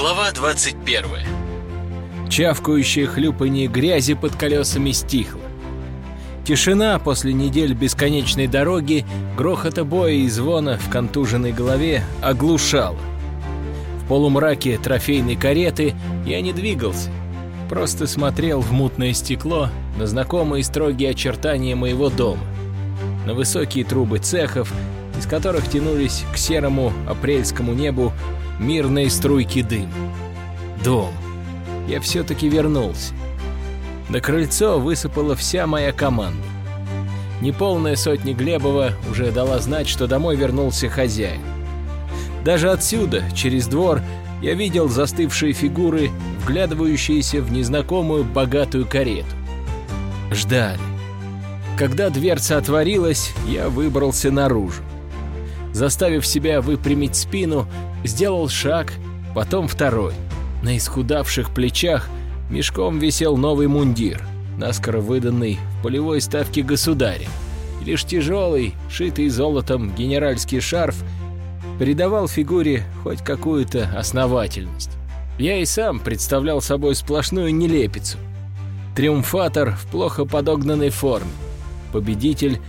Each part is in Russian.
Глава 21 Чавкающее хлюпанье грязи под колесами стихло. Тишина после недель бесконечной дороги, грохота боя и звона в контуженной голове оглушала. В полумраке трофейной кареты я не двигался, просто смотрел в мутное стекло на знакомые строгие очертания моего дома, на высокие трубы цехов, из которых тянулись к серому апрельскому небу мирные струйки дыма. Дом. Я все-таки вернулся. На крыльцо высыпала вся моя команда. Неполная сотня Глебова уже дала знать, что домой вернулся хозяин. Даже отсюда, через двор, я видел застывшие фигуры, вглядывающиеся в незнакомую богатую карету. Ждали. Когда дверца отворилась, я выбрался наружу. Заставив себя выпрямить спину, сделал шаг, потом второй. На исхудавших плечах мешком висел новый мундир, наскоро выданный в полевой ставке государя. И лишь тяжелый, шитый золотом генеральский шарф придавал фигуре хоть какую-то основательность. Я и сам представлял собой сплошную нелепицу. Триумфатор в плохо подогнанной форме. Победитель,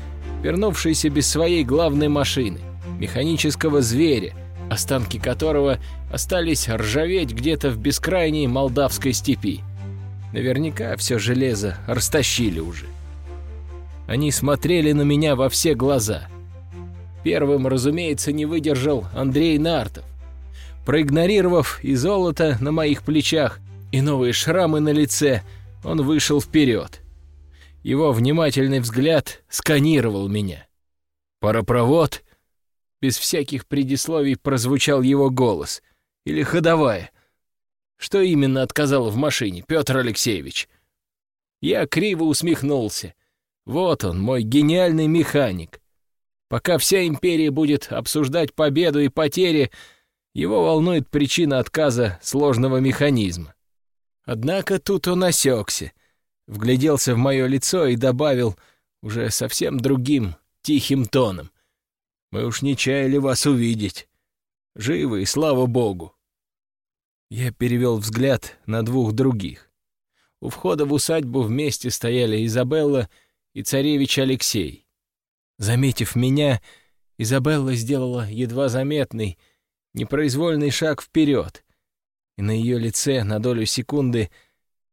вернувшийся без своей главной машины, механического зверя, останки которого остались ржаветь где-то в бескрайней молдавской степи. Наверняка все железо растащили уже. Они смотрели на меня во все глаза. Первым, разумеется, не выдержал Андрей Нартов. Проигнорировав и золото на моих плечах, и новые шрамы на лице, он вышел вперед. Его внимательный взгляд сканировал меня. Паропровод без всяких предисловий прозвучал его голос. Или ходовая. Что именно отказал в машине, Петр Алексеевич? Я криво усмехнулся. Вот он, мой гениальный механик. Пока вся империя будет обсуждать победу и потери, его волнует причина отказа сложного механизма. Однако тут он осекся, вгляделся в мое лицо и добавил уже совсем другим, тихим тоном. Мы уж не чаяли вас увидеть. Живы, и слава богу. Я перевел взгляд на двух других. У входа в усадьбу вместе стояли Изабелла и царевич Алексей. Заметив меня, Изабелла сделала едва заметный, непроизвольный шаг вперед, и на ее лице на долю секунды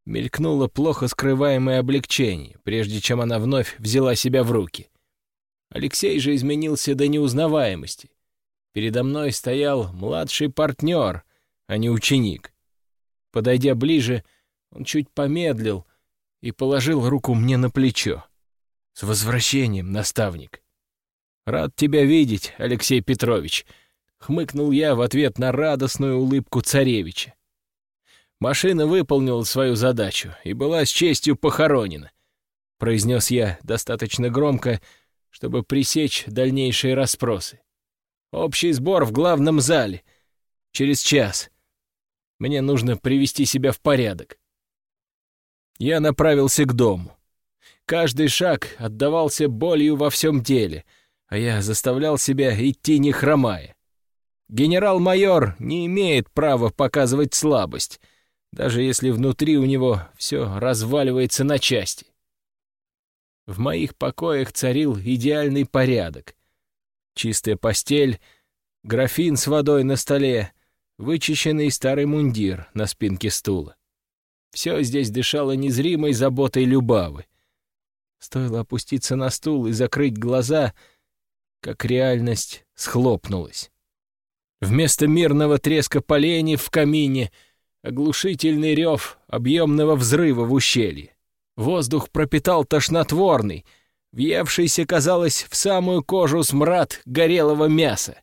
мелькнуло плохо скрываемое облегчение, прежде чем она вновь взяла себя в руки. Алексей же изменился до неузнаваемости. Передо мной стоял младший партнер, а не ученик. Подойдя ближе, он чуть помедлил и положил руку мне на плечо. «С возвращением, наставник!» «Рад тебя видеть, Алексей Петрович!» — хмыкнул я в ответ на радостную улыбку царевича. «Машина выполнила свою задачу и была с честью похоронена», — произнес я достаточно громко, — чтобы пресечь дальнейшие расспросы. Общий сбор в главном зале. Через час. Мне нужно привести себя в порядок. Я направился к дому. Каждый шаг отдавался болью во всем теле, а я заставлял себя идти не хромая. Генерал-майор не имеет права показывать слабость, даже если внутри у него все разваливается на части. В моих покоях царил идеальный порядок. Чистая постель, графин с водой на столе, вычищенный старый мундир на спинке стула. Все здесь дышало незримой заботой Любавы. Стоило опуститься на стул и закрыть глаза, как реальность схлопнулась. Вместо мирного треска поленьев в камине — оглушительный рев объемного взрыва в ущелье. Воздух пропитал тошнотворный, въевшийся, казалось, в самую кожу смрад горелого мяса.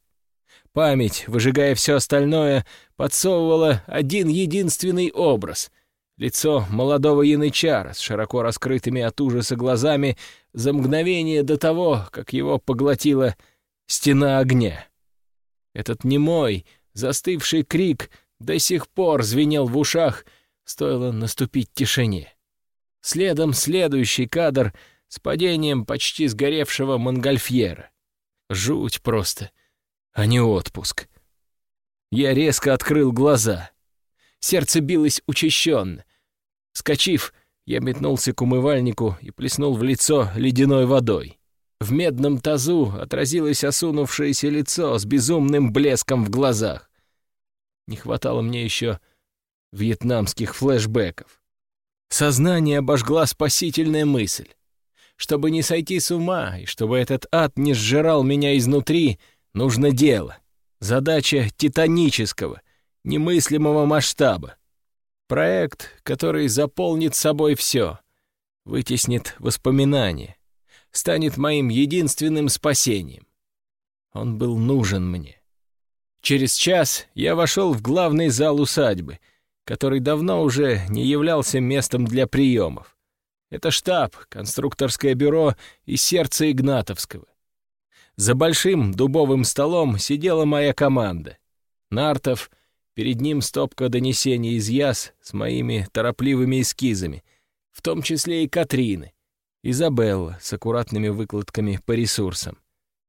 Память, выжигая все остальное, подсовывала один единственный образ — лицо молодого янычара с широко раскрытыми от ужаса глазами за мгновение до того, как его поглотила стена огня. Этот немой, застывший крик до сих пор звенел в ушах, стоило наступить тишине. Следом следующий кадр с падением почти сгоревшего монгольфьера. Жуть просто, а не отпуск. Я резко открыл глаза. Сердце билось учащенно. Скочив, я метнулся к умывальнику и плеснул в лицо ледяной водой. В медном тазу отразилось осунувшееся лицо с безумным блеском в глазах. Не хватало мне еще вьетнамских флешбеков. Сознание обожгла спасительная мысль. Чтобы не сойти с ума, и чтобы этот ад не сжирал меня изнутри, нужно дело. Задача титанического, немыслимого масштаба. Проект, который заполнит собой все, вытеснит воспоминания, станет моим единственным спасением. Он был нужен мне. Через час я вошел в главный зал усадьбы, который давно уже не являлся местом для приемов. Это штаб, конструкторское бюро и сердце Игнатовского. За большим дубовым столом сидела моя команда. Нартов, перед ним стопка донесений из Яс с моими торопливыми эскизами, в том числе и Катрины, Изабелла с аккуратными выкладками по ресурсам,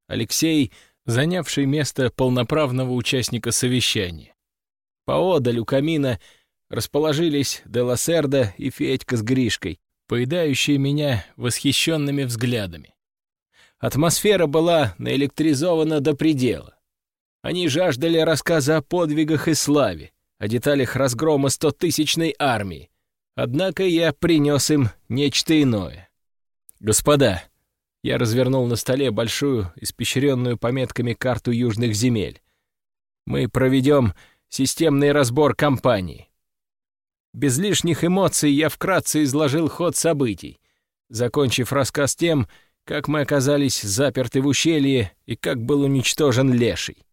Алексей, занявший место полноправного участника совещания. Поодаль у камина расположились Деласерда и Федька с Гришкой, поедающие меня восхищенными взглядами. Атмосфера была наэлектризована до предела. Они жаждали рассказа о подвигах и славе, о деталях разгрома стотысячной армии. Однако я принес им нечто иное. «Господа», я развернул на столе большую, испещренную пометками карту южных земель. «Мы проведем системный разбор кампании. Без лишних эмоций я вкратце изложил ход событий, закончив рассказ тем, как мы оказались заперты в ущелье и как был уничтожен леший.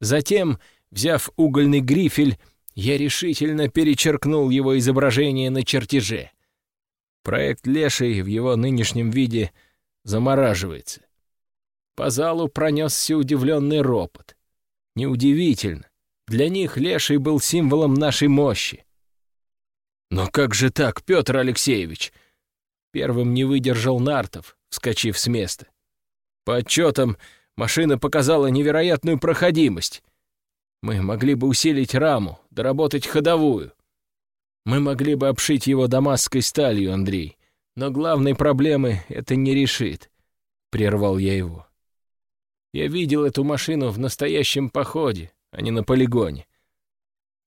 Затем, взяв угольный грифель, я решительно перечеркнул его изображение на чертеже. Проект Леший в его нынешнем виде замораживается. По залу пронесся удивленный ропот. Неудивительно. Для них Леший был символом нашей мощи. «Но как же так, Петр Алексеевич?» Первым не выдержал Нартов, вскочив с места. По отчетам, машина показала невероятную проходимость. Мы могли бы усилить раму, доработать ходовую. Мы могли бы обшить его дамасской сталью, Андрей. Но главной проблемы это не решит, — прервал я его. Я видел эту машину в настоящем походе, а не на полигоне.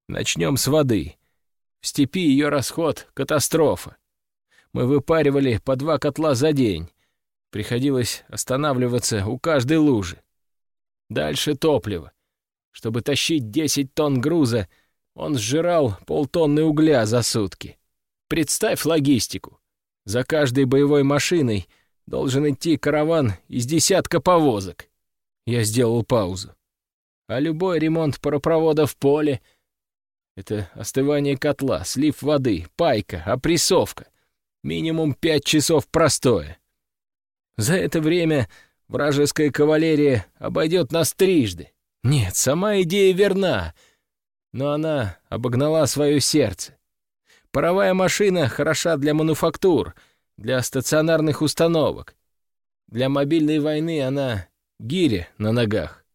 Начнем с воды. В степи ее расход — катастрофа. Мы выпаривали по два котла за день. Приходилось останавливаться у каждой лужи. Дальше топливо. Чтобы тащить 10 тонн груза, он сжирал полтонны угля за сутки. Представь логистику. За каждой боевой машиной должен идти караван из десятка повозок. Я сделал паузу. А любой ремонт паропровода в поле — это остывание котла, слив воды, пайка, опрессовка. Минимум пять часов простое. За это время вражеская кавалерия обойдет нас трижды. Нет, сама идея верна, но она обогнала свое сердце. Паровая машина хороша для мануфактур, для стационарных установок. Для мобильной войны она гиря на ногах.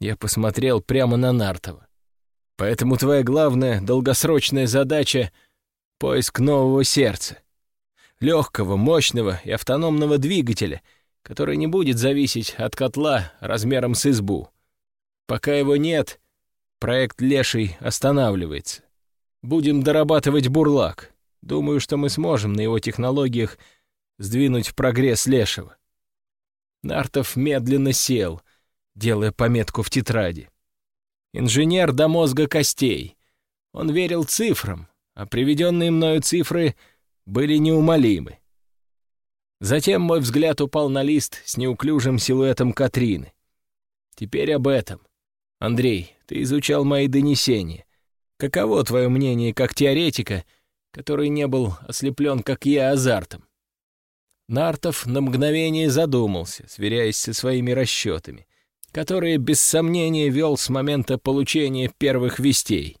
Я посмотрел прямо на Нартова. Поэтому твоя главная долгосрочная задача — поиск нового сердца. Легкого, мощного и автономного двигателя, который не будет зависеть от котла размером с избу. Пока его нет, проект «Леший» останавливается. Будем дорабатывать бурлак. Думаю, что мы сможем на его технологиях сдвинуть прогресс Лешего. Нартов медленно сел, делая пометку в тетради. Инженер до мозга костей. Он верил цифрам, а приведенные мною цифры были неумолимы. Затем мой взгляд упал на лист с неуклюжим силуэтом Катрины. Теперь об этом. Андрей, ты изучал мои донесения. Каково твое мнение как теоретика, который не был ослеплен, как я, азартом? Нартов на мгновение задумался, сверяясь со своими расчетами которые без сомнения вел с момента получения первых вестей.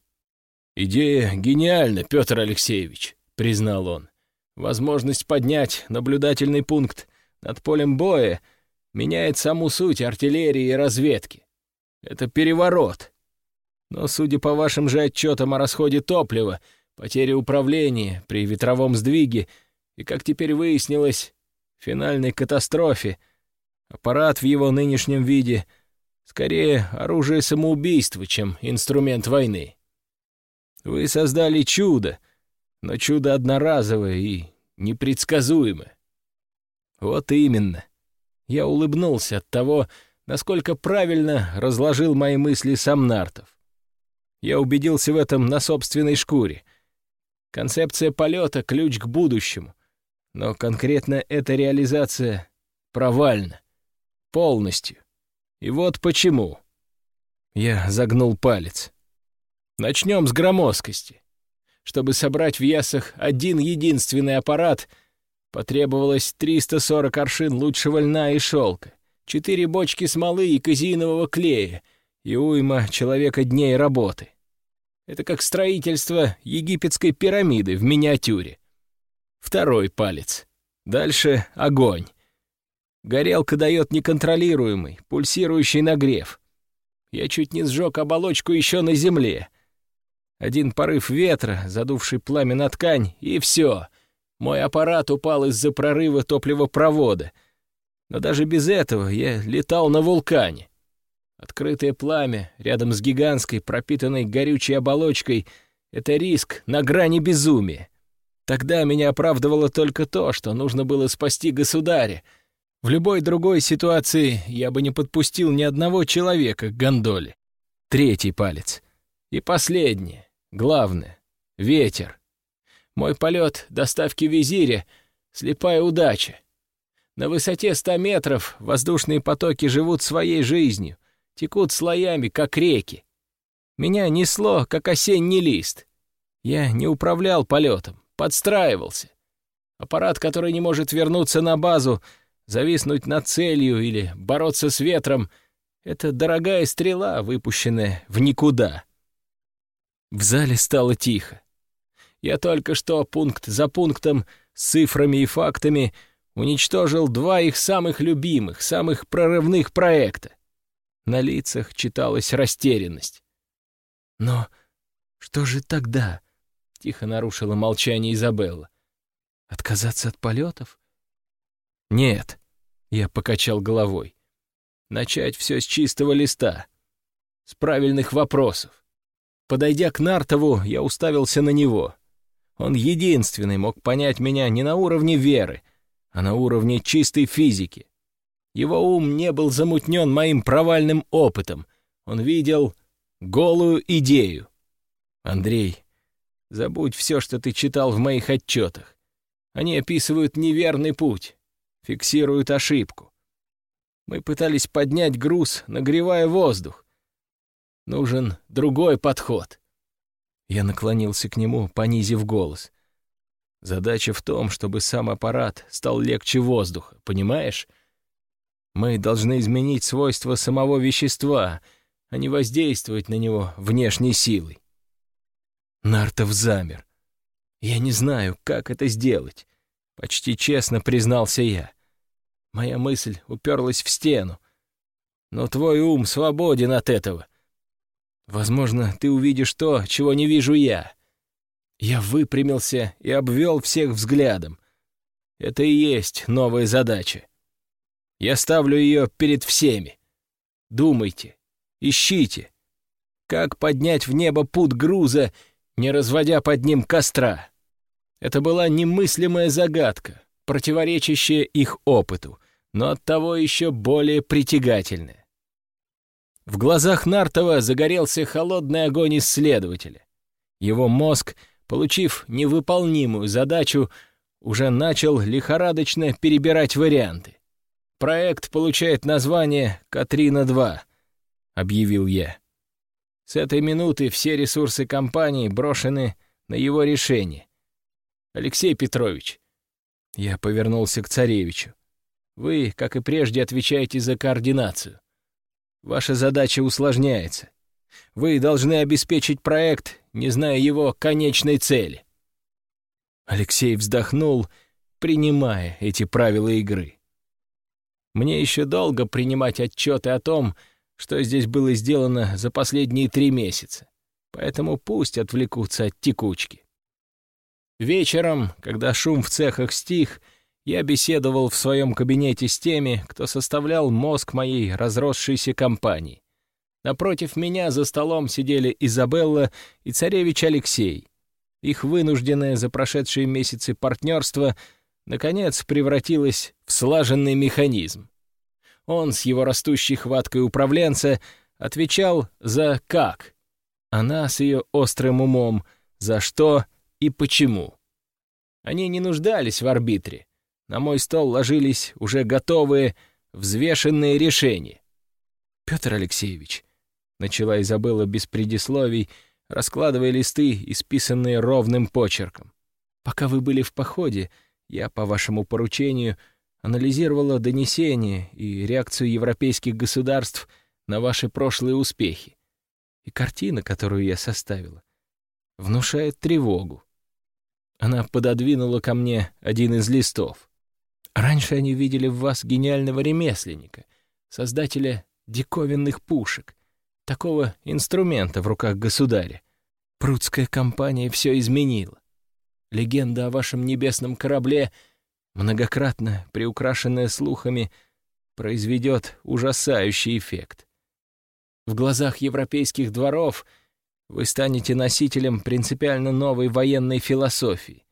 «Идея гениальна, Петр Алексеевич», — признал он. «Возможность поднять наблюдательный пункт над полем боя меняет саму суть артиллерии и разведки. Это переворот. Но, судя по вашим же отчетам о расходе топлива, потере управления при ветровом сдвиге и, как теперь выяснилось, финальной катастрофе, аппарат в его нынешнем виде скорее оружие самоубийства, чем инструмент войны. Вы создали чудо, но чудо одноразовое и непредсказуемое. Вот именно. Я улыбнулся от того, насколько правильно разложил мои мысли сам Нартов. Я убедился в этом на собственной шкуре. Концепция полета — ключ к будущему. Но конкретно эта реализация провальна. Полностью. И вот почему. Я загнул палец. Начнем с громоздкости. Чтобы собрать в ясах один единственный аппарат, потребовалось 340 аршин лучшего льна и шелка, четыре бочки смолы и казинового клея и уйма человека дней работы. Это как строительство египетской пирамиды в миниатюре. Второй палец. Дальше огонь. Горелка дает неконтролируемый, пульсирующий нагрев. Я чуть не сжег оболочку еще на земле. Один порыв ветра, задувший пламя на ткань, и все. Мой аппарат упал из-за прорыва топливопровода. Но даже без этого я летал на вулкане. Открытое пламя рядом с гигантской, пропитанной горючей оболочкой — это риск на грани безумия. Тогда меня оправдывало только то, что нужно было спасти государя. В любой другой ситуации я бы не подпустил ни одного человека к гондоле. Третий палец. И последнее, главное — ветер. Мой полет доставки визиря — слепая удача. На высоте ста метров воздушные потоки живут своей жизнью, текут слоями, как реки. Меня несло, как осенний лист. Я не управлял полетом, подстраивался. Аппарат, который не может вернуться на базу, зависнуть над целью или бороться с ветром — это дорогая стрела, выпущенная в никуда. В зале стало тихо. Я только что пункт за пунктом с цифрами и фактами уничтожил два их самых любимых, самых прорывных проекта. На лицах читалась растерянность. «Но что же тогда?» — тихо нарушила молчание Изабелла. «Отказаться от полетов?» «Нет», — я покачал головой. «Начать все с чистого листа, с правильных вопросов. Подойдя к Нартову, я уставился на него. Он единственный мог понять меня не на уровне веры, а на уровне чистой физики. Его ум не был замутнен моим провальным опытом. Он видел голую идею. Андрей, забудь все, что ты читал в моих отчетах. Они описывают неверный путь, фиксируют ошибку. Мы пытались поднять груз, нагревая воздух. Нужен другой подход. Я наклонился к нему, понизив голос. Задача в том, чтобы сам аппарат стал легче воздуха, понимаешь? Мы должны изменить свойства самого вещества, а не воздействовать на него внешней силой. Нартов замер. Я не знаю, как это сделать. Почти честно признался я. Моя мысль уперлась в стену. Но твой ум свободен от этого. Возможно, ты увидишь то, чего не вижу я. Я выпрямился и обвел всех взглядом. Это и есть новая задача. Я ставлю ее перед всеми. Думайте, ищите. Как поднять в небо путь груза, не разводя под ним костра? Это была немыслимая загадка, противоречащая их опыту, но оттого еще более притягательная. В глазах Нартова загорелся холодный огонь исследователя. Его мозг, получив невыполнимую задачу, уже начал лихорадочно перебирать варианты. «Проект получает название «Катрина-2», — объявил я. С этой минуты все ресурсы компании брошены на его решение. Алексей Петрович, я повернулся к царевичу. Вы, как и прежде, отвечаете за координацию. Ваша задача усложняется. Вы должны обеспечить проект, не зная его конечной цели. Алексей вздохнул, принимая эти правила игры. Мне еще долго принимать отчеты о том, что здесь было сделано за последние три месяца, поэтому пусть отвлекутся от текучки. Вечером, когда шум в цехах стих, я беседовал в своем кабинете с теми, кто составлял мозг моей разросшейся компании. Напротив меня за столом сидели Изабелла и царевич Алексей. Их вынужденное за прошедшие месяцы партнерство наконец превратилось в слаженный механизм. Он с его растущей хваткой управленца отвечал за «как», она с ее острым умом «за что» и «почему». Они не нуждались в арбитре. На мой стол ложились уже готовые, взвешенные решения. «Петр Алексеевич», — начала Изабелла без предисловий, раскладывая листы, исписанные ровным почерком. «Пока вы были в походе, я, по вашему поручению, анализировала донесения и реакцию европейских государств на ваши прошлые успехи. И картина, которую я составила, внушает тревогу. Она пододвинула ко мне один из листов. Раньше они видели в вас гениального ремесленника, создателя диковинных пушек, такого инструмента в руках государя. Прудская компания все изменила. Легенда о вашем небесном корабле, многократно приукрашенная слухами, произведет ужасающий эффект. В глазах европейских дворов вы станете носителем принципиально новой военной философии,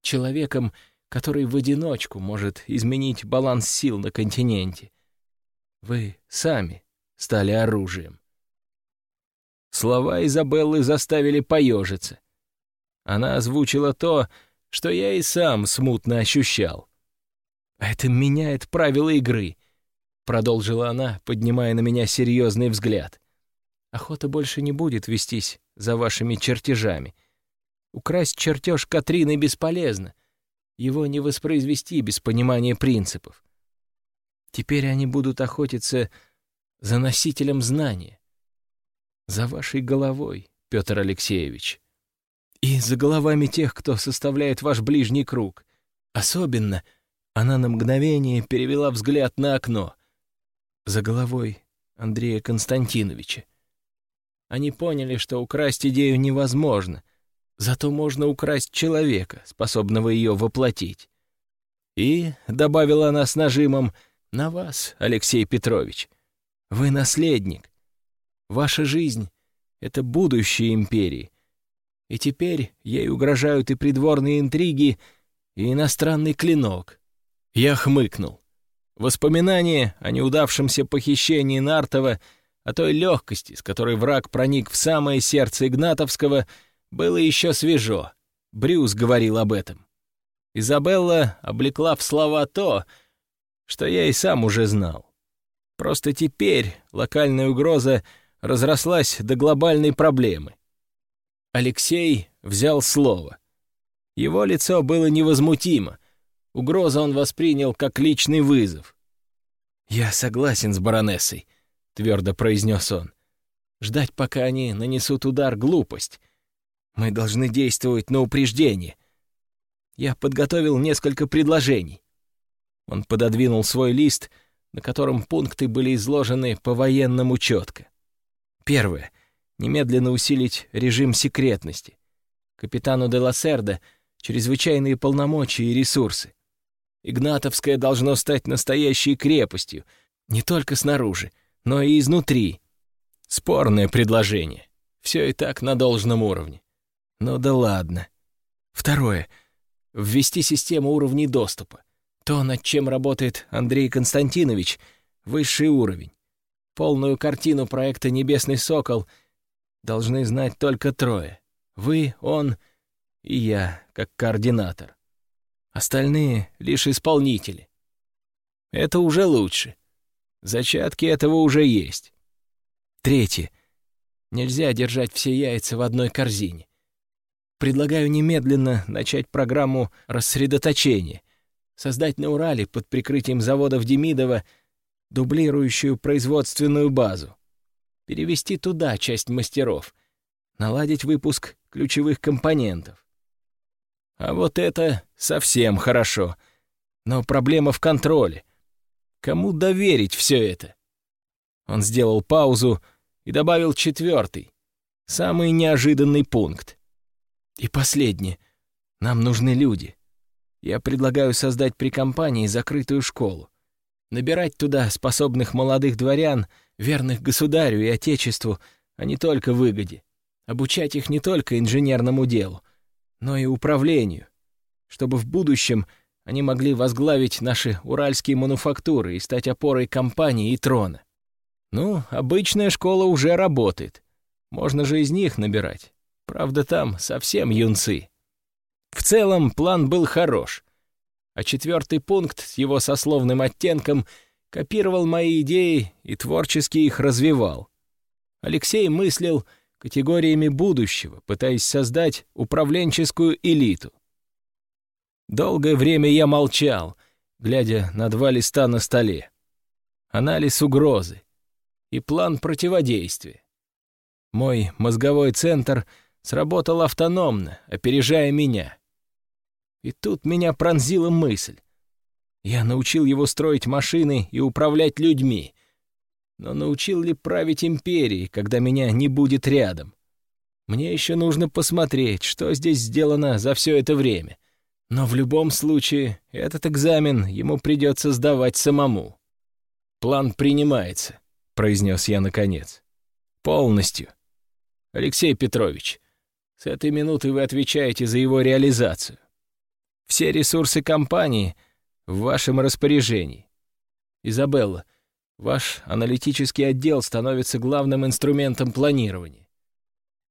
человеком, который в одиночку может изменить баланс сил на континенте. Вы сами стали оружием. Слова Изабеллы заставили поежиться. Она озвучила то, что я и сам смутно ощущал. «А это меняет правила игры», — продолжила она, поднимая на меня серьезный взгляд. «Охота больше не будет вестись за вашими чертежами. Украсть чертеж Катрины бесполезно. Его не воспроизвести без понимания принципов. Теперь они будут охотиться за носителем знания. За вашей головой, Петр Алексеевич и за головами тех, кто составляет ваш ближний круг. Особенно она на мгновение перевела взгляд на окно. За головой Андрея Константиновича. Они поняли, что украсть идею невозможно, зато можно украсть человека, способного ее воплотить. И, — добавила она с нажимом, — на вас, Алексей Петрович. Вы наследник. Ваша жизнь — это будущее империи, и теперь ей угрожают и придворные интриги, и иностранный клинок. Я хмыкнул. Воспоминание о неудавшемся похищении Нартова, о той легкости, с которой враг проник в самое сердце Игнатовского, было еще свежо. Брюс говорил об этом. Изабелла облекла в слова то, что я и сам уже знал. Просто теперь локальная угроза разрослась до глобальной проблемы. Алексей взял слово. Его лицо было невозмутимо. Угрозу он воспринял как личный вызов. «Я согласен с баронессой», — твердо произнес он. «Ждать, пока они нанесут удар, — глупость. Мы должны действовать на упреждение. Я подготовил несколько предложений». Он пододвинул свой лист, на котором пункты были изложены по-военному четко. Первое — немедленно усилить режим секретности. Капитану де Лассердо чрезвычайные полномочия и ресурсы. Игнатовское должно стать настоящей крепостью, не только снаружи, но и изнутри. Спорное предложение. Все и так на должном уровне. Ну да ладно. Второе. Ввести систему уровней доступа. То, над чем работает Андрей Константинович, высший уровень. Полную картину проекта «Небесный сокол» — должны знать только трое. Вы, он и я, как координатор. Остальные — лишь исполнители. Это уже лучше. Зачатки этого уже есть. Третье. Нельзя держать все яйца в одной корзине. Предлагаю немедленно начать программу рассредоточения, создать на Урале под прикрытием заводов Демидова дублирующую производственную базу перевести туда часть мастеров, наладить выпуск ключевых компонентов. А вот это совсем хорошо. Но проблема в контроле. Кому доверить все это? Он сделал паузу и добавил четвертый, самый неожиданный пункт. И последний. Нам нужны люди. Я предлагаю создать при компании закрытую школу. Набирать туда способных молодых дворян, верных государю и отечеству, а не только выгоде. Обучать их не только инженерному делу, но и управлению, чтобы в будущем они могли возглавить наши уральские мануфактуры и стать опорой компании и трона. Ну, обычная школа уже работает. Можно же из них набирать. Правда, там совсем юнцы. В целом, план был хорош. А четвертый пункт с его сословным оттенком копировал мои идеи и творчески их развивал. Алексей мыслил категориями будущего, пытаясь создать управленческую элиту. Долгое время я молчал, глядя на два листа на столе. Анализ угрозы и план противодействия. Мой мозговой центр сработал автономно, опережая меня. И тут меня пронзила мысль. Я научил его строить машины и управлять людьми. Но научил ли править империей, когда меня не будет рядом? Мне еще нужно посмотреть, что здесь сделано за все это время. Но в любом случае, этот экзамен ему придется сдавать самому. «План принимается», — произнес я наконец. «Полностью. Алексей Петрович, с этой минуты вы отвечаете за его реализацию. Все ресурсы компании в вашем распоряжении. Изабелла, ваш аналитический отдел становится главным инструментом планирования.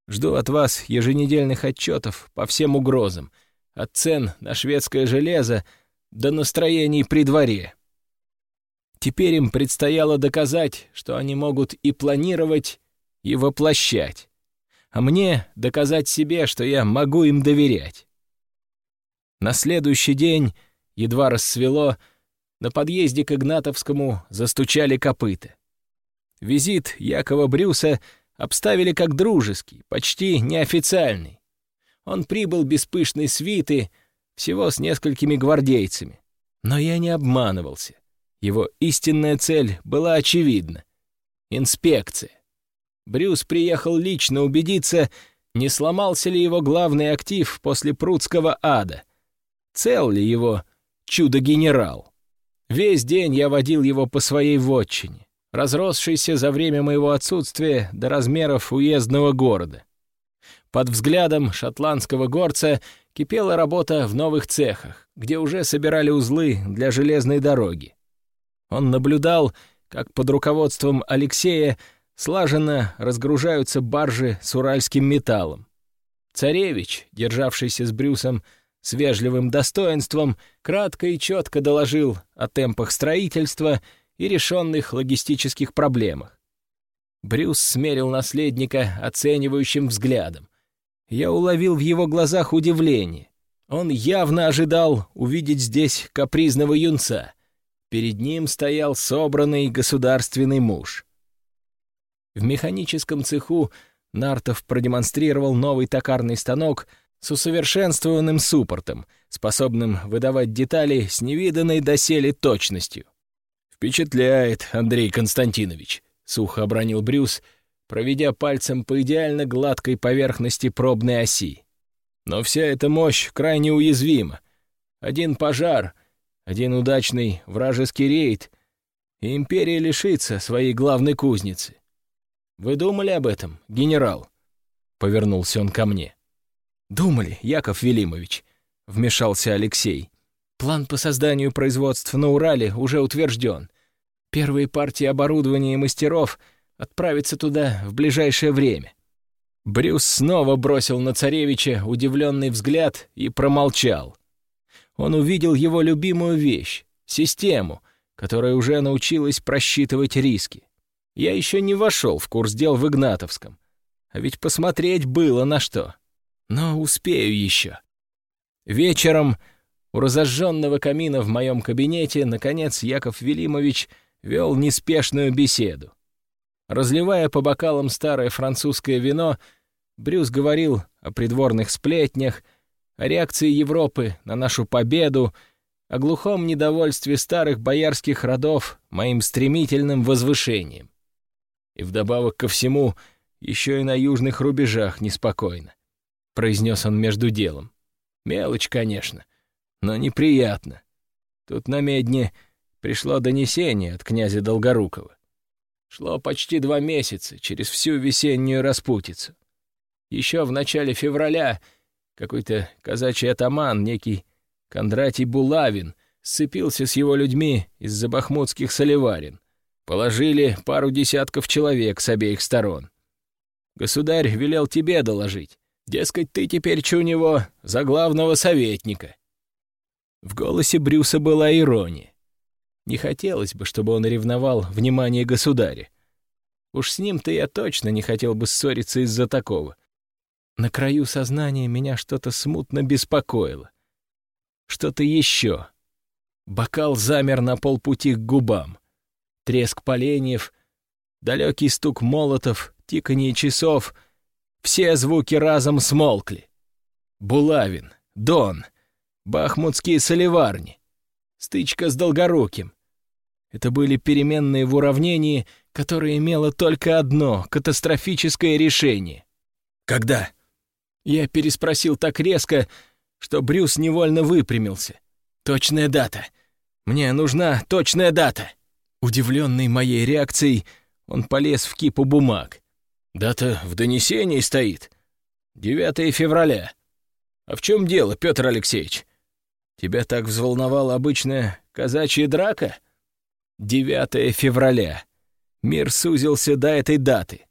Жду от вас еженедельных отчетов по всем угрозам — от цен на шведское железо до настроений при дворе. Теперь им предстояло доказать, что они могут и планировать, и воплощать. А мне доказать себе, что я могу им доверять. На следующий день, едва рассвело, на подъезде к Игнатовскому застучали копыта. Визит Якова Брюса обставили как дружеский, почти неофициальный он прибыл без пышной свиты, всего с несколькими гвардейцами. Но я не обманывался. Его истинная цель была очевидна — инспекция. Брюс приехал лично убедиться, не сломался ли его главный актив после прудского ада, цел ли его чудо-генерал. Весь день я водил его по своей вотчине, разросшейся за время моего отсутствия до размеров уездного города. Под взглядом шотландского горца кипела работа в новых цехах, где уже собирали узлы для железной дороги. Он наблюдал, как под руководством Алексея слаженно разгружаются баржи с уральским металлом. Царевич, державшийся с Брюсом с вежливым достоинством, кратко и четко доложил о темпах строительства и решенных логистических проблемах. Брюс смерил наследника оценивающим взглядом. Я уловил в его глазах удивление. Он явно ожидал увидеть здесь капризного юнца. Перед ним стоял собранный государственный муж. В механическом цеху Нартов продемонстрировал новый токарный станок с усовершенствованным суппортом, способным выдавать детали с невиданной доселе точностью. «Впечатляет, Андрей Константинович», — сухо обронил Брюс, — проведя пальцем по идеально гладкой поверхности пробной оси. Но вся эта мощь крайне уязвима. Один пожар, один удачный вражеский рейд, и империя лишится своей главной кузницы. Вы думали об этом, генерал? Повернулся он ко мне. Думали, Яков Велимович, вмешался Алексей. План по созданию производств на Урале уже утвержден. Первые партии оборудования и мастеров — отправиться туда в ближайшее время. Брюс снова бросил на царевича удивленный взгляд и промолчал. Он увидел его любимую вещь — систему, которая уже научилась просчитывать риски. Я еще не вошел в курс дел в Игнатовском, а ведь посмотреть было на что. Но успею еще. Вечером у разожженного камина в моем кабинете, наконец, Яков Велимович вел неспешную беседу. Разливая по бокалам старое французское вино, Брюс говорил о придворных сплетнях, о реакции Европы на нашу победу, о глухом недовольстве старых боярских родов моим стремительным возвышением. И вдобавок ко всему, еще и на южных рубежах неспокойно», — произнес он между делом. «Мелочь, конечно, но неприятно. Тут на Медне пришло донесение от князя Долгорукова. Шло почти два месяца через всю весеннюю распутицу. Еще в начале февраля какой-то казачий атаман, некий Кондратий Булавин, сцепился с его людьми из-за бахмутских соливарин. Положили пару десятков человек с обеих сторон. Государь велел тебе доложить. Дескать, ты теперь у него за главного советника. В голосе Брюса была ирония. Не хотелось бы, чтобы он ревновал внимание государя. Уж с ним-то я точно не хотел бы ссориться из-за такого. На краю сознания меня что-то смутно беспокоило. Что-то еще. Бокал замер на полпути к губам. Треск поленьев, далекий стук молотов, тиканье часов — все звуки разом смолкли. Булавин, Дон, бахмутские соливарни, стычка с Долгоруким. Это были переменные в уравнении, которое имело только одно катастрофическое решение. «Когда?» Я переспросил так резко, что Брюс невольно выпрямился. «Точная дата. Мне нужна точная дата». Удивленный моей реакцией, он полез в кипу бумаг. «Дата в донесении стоит. 9 февраля. А в чем дело, Петр Алексеевич? Тебя так взволновала обычная казачья драка? 9 февраля. Мир сузился до этой даты.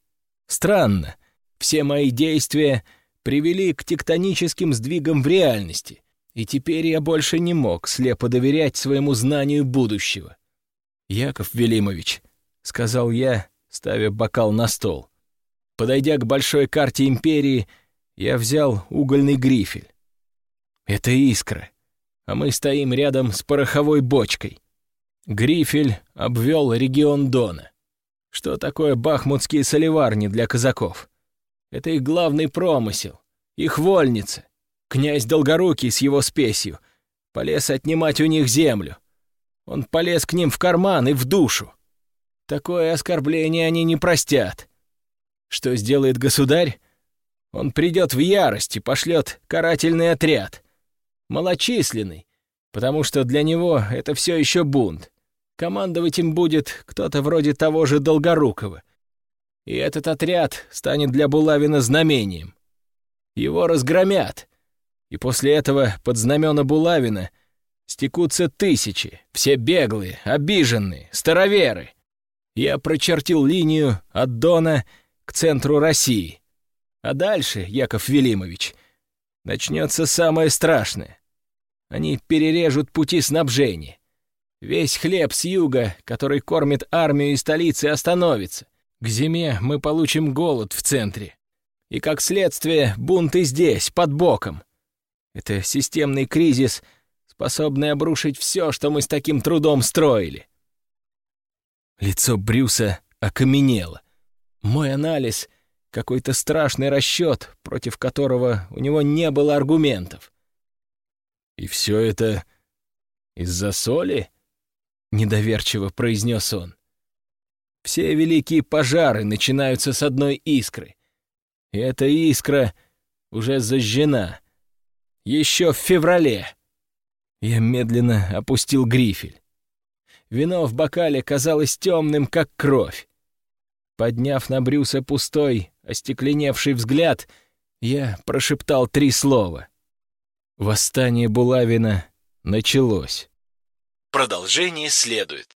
Странно. Все мои действия привели к тектоническим сдвигам в реальности, и теперь я больше не мог слепо доверять своему знанию будущего. «Яков Велимович», — сказал я, ставя бокал на стол. Подойдя к большой карте империи, я взял угольный грифель. Это искра, а мы стоим рядом с пороховой бочкой. Грифель обвел регион Дона. Что такое бахмутские соливарни для казаков? Это их главный промысел, их вольница. Князь Долгорукий с его спесью полез отнимать у них землю. Он полез к ним в карман и в душу. Такое оскорбление они не простят. Что сделает государь? Он придет в ярость и пошлет карательный отряд. Малочисленный, потому что для него это все еще бунт. Командовать им будет кто-то вроде того же Долгорукова, и этот отряд станет для Булавина знамением. Его разгромят, и после этого под знамена Булавина стекутся тысячи, все беглые, обиженные, староверы. Я прочертил линию от Дона к центру России. А дальше, Яков Велимович, начнется самое страшное. Они перережут пути снабжения. Весь хлеб с юга, который кормит армию и столицы, остановится. К зиме мы получим голод в центре. И как следствие бунты здесь, под боком. Это системный кризис, способный обрушить все, что мы с таким трудом строили. Лицо Брюса окаменело. Мой анализ — какой-то страшный расчет, против которого у него не было аргументов. «И все это из-за соли?» — недоверчиво произнес он. Все великие пожары начинаются с одной искры. И эта искра уже зажжена. Еще в феврале. Я медленно опустил грифель. Вино в бокале казалось темным, как кровь. Подняв на Брюса пустой, остекленевший взгляд, я прошептал три слова. Восстание Булавина началось. Продолжение следует.